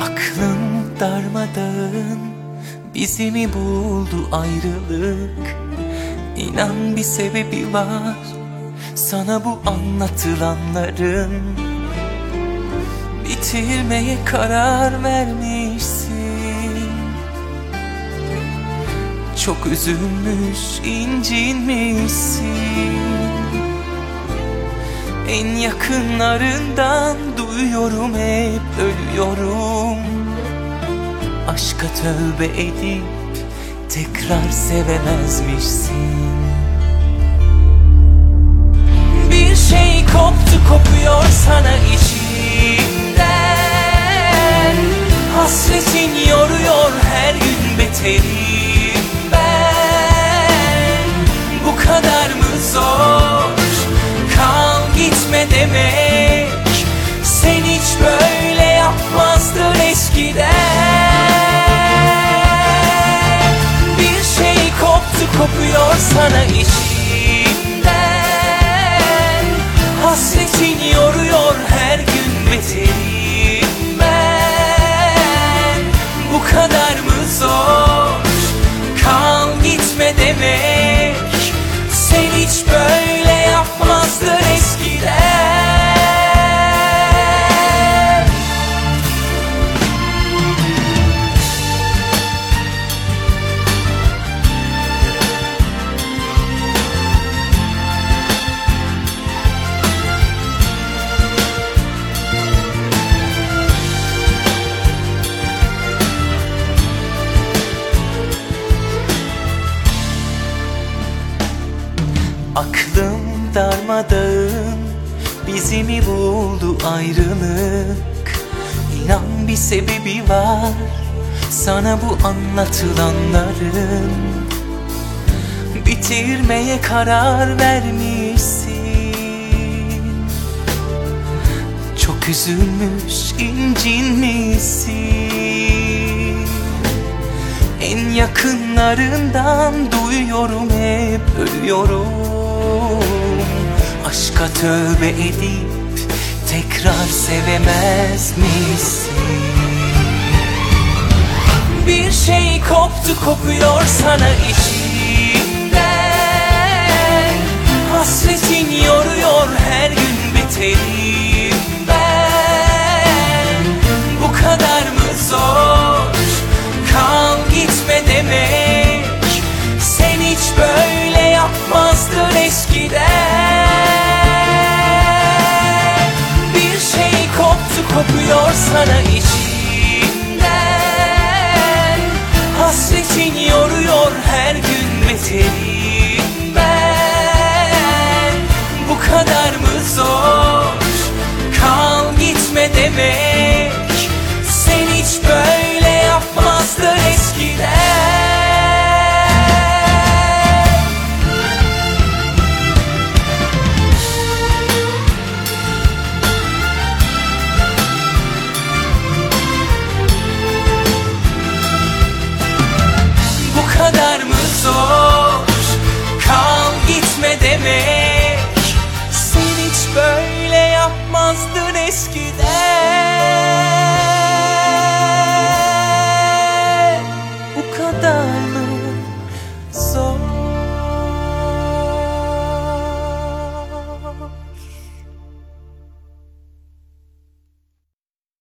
Aklım darmadağın Bizi mi buldu ayrılık? İnan bir sebebi var Sana bu anlatılanların. Bitirmeye karar vermişsin. Çok üzülmüş incinmişsin En yakınlarından duyuyorum hep ölüyorum. Aşka tövbe edip tekrar sevemezmişsin. Bir şey koptu kopuyor sana içimden. Hasretin yoruyor her gün beterim kopuyor sana içimden darmadağın Bizi mi buldu ayrılık? İnan bir sebebi var Sana bu anlatılanların. Bitirmeye karar vermişsin. Çok üzülmüş incinmişsin En yakınlarından duyuyorum hep ölüyorum Aşka tövbe edip tekrar sevemez misin? Bir şey koptu kopuyor sana içimden sana içimden. Hasretin yoruyor her gün beterim Bu kadar mı zor? Kal gitme demek. Sen hiç böyle yapmazdın eskiden